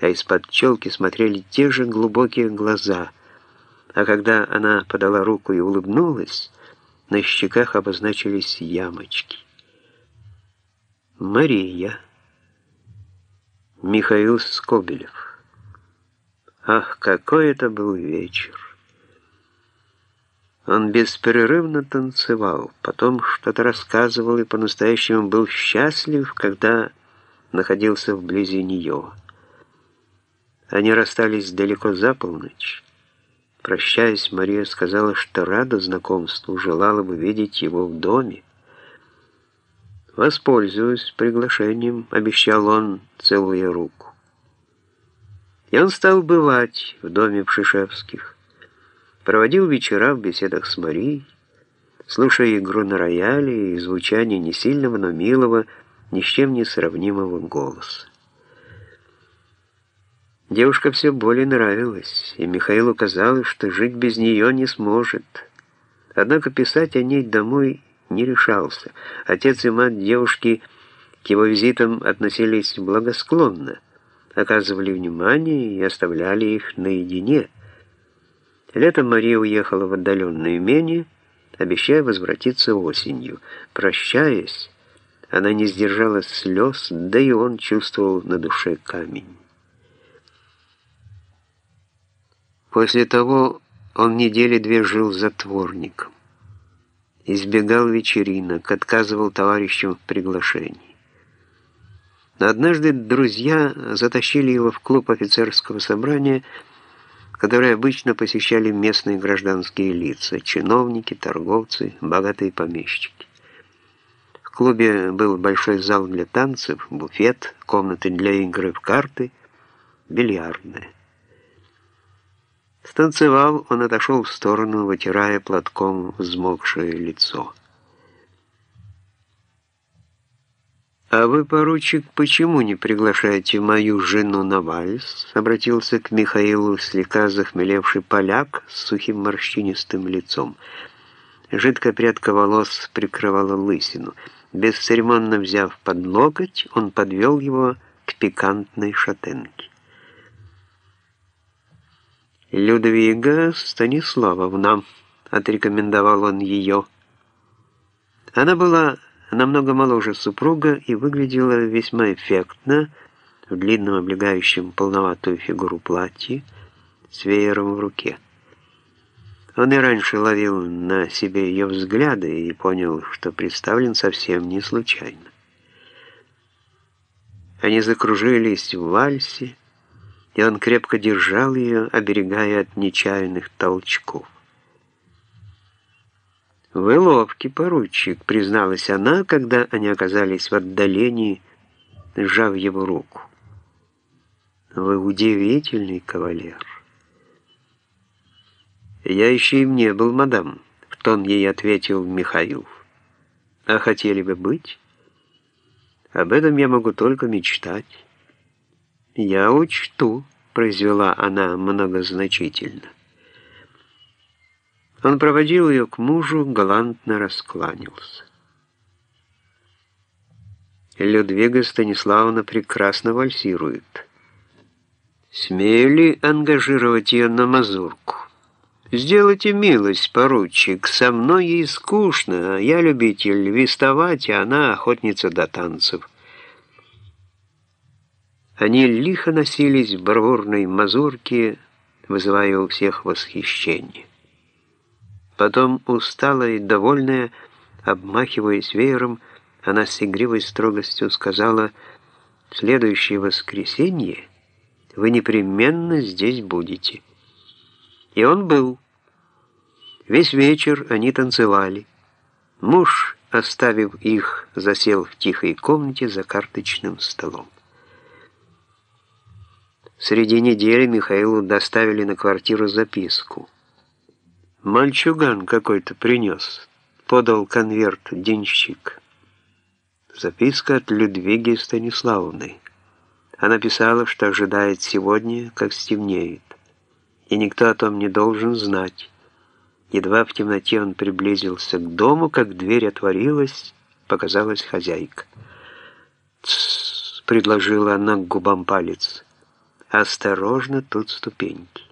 а из-под челки смотрели те же глубокие глаза. А когда она подала руку и улыбнулась, на щеках обозначились ямочки. Мария. Михаил Скобелев. Ах, какой это был вечер! Он беспрерывно танцевал, потом что-то рассказывал и по-настоящему был счастлив, когда находился вблизи нее. Они расстались далеко за полночь. Прощаясь, Мария сказала, что рада знакомству, желала бы видеть его в доме. «Воспользуюсь приглашением», — обещал он, целуя руку. И он стал бывать в доме Пшишевских. Проводил вечера в беседах с Марией, слушая игру на рояле и звучание не сильного, но милого, ни с чем не сравнимого голоса. Девушка все более нравилась, и Михаилу казалось, что жить без нее не сможет. Однако писать о ней домой не решался. Отец и мать девушки к его визитам относились благосклонно, оказывали внимание и оставляли их наедине. Летом Мария уехала в отдаленное имение, обещая возвратиться осенью. Прощаясь, она не сдержала слез, да и он чувствовал на душе камень. После того он недели две жил затворником. Избегал вечеринок, отказывал товарищам в приглашении. Но однажды друзья затащили его в клуб офицерского собрания, который обычно посещали местные гражданские лица, чиновники, торговцы, богатые помещики. В клубе был большой зал для танцев, буфет, комнаты для игры в карты, бильярдная. Станцевал, он отошел в сторону, вытирая платком взмокшее лицо. «А вы, поручик, почему не приглашаете мою жену на вальс?» Обратился к Михаилу слегка захмелевший поляк с сухим морщинистым лицом. Жидкая прядка волос прикрывала лысину. Бесцеремонно взяв под локоть, он подвел его к пикантной шатенке. «Людвига Станиславовна», — отрекомендовал он ее. Она была намного моложе супруга и выглядела весьма эффектно в длинном облегающем полноватую фигуру платье с веером в руке. Он и раньше ловил на себе ее взгляды и понял, что представлен совсем не случайно. Они закружились в вальсе, и он крепко держал ее, оберегая от нечаянных толчков. «Вы ловкий поручик», — призналась она, когда они оказались в отдалении, сжав его руку. «Вы удивительный кавалер». «Я еще им не был, мадам», — в тон ей ответил Михаил. «А хотели бы быть? Об этом я могу только мечтать». «Я учту», — произвела она многозначительно. Он проводил ее к мужу, галантно раскланялся. Людвига Станиславовна прекрасно вальсирует. Смею ли ангажировать ее на мазурку? Сделайте милость, поручик, со мной ей скучно, а я любитель вистовать, а она охотница до танцев. Они лихо носились в бравурной мазурке, вызывая у всех восхищение. Потом, усталая и довольная, обмахиваясь веером, она с игривой строгостью сказала, «В следующее воскресенье вы непременно здесь будете». И он был. Весь вечер они танцевали. Муж, оставив их, засел в тихой комнате за карточным столом. Среди недели Михаилу доставили на квартиру записку. «Мальчуган какой-то принес», — подал конверт денщик. Записка от Людвиги Станиславовны. Она писала, что ожидает сегодня, как стемнеет, и никто о том не должен знать. Едва в темноте он приблизился к дому, как дверь отворилась, показалась хозяйка. «Тссс», — предложила она к губам палец, — Осторожно, тут ступеньки.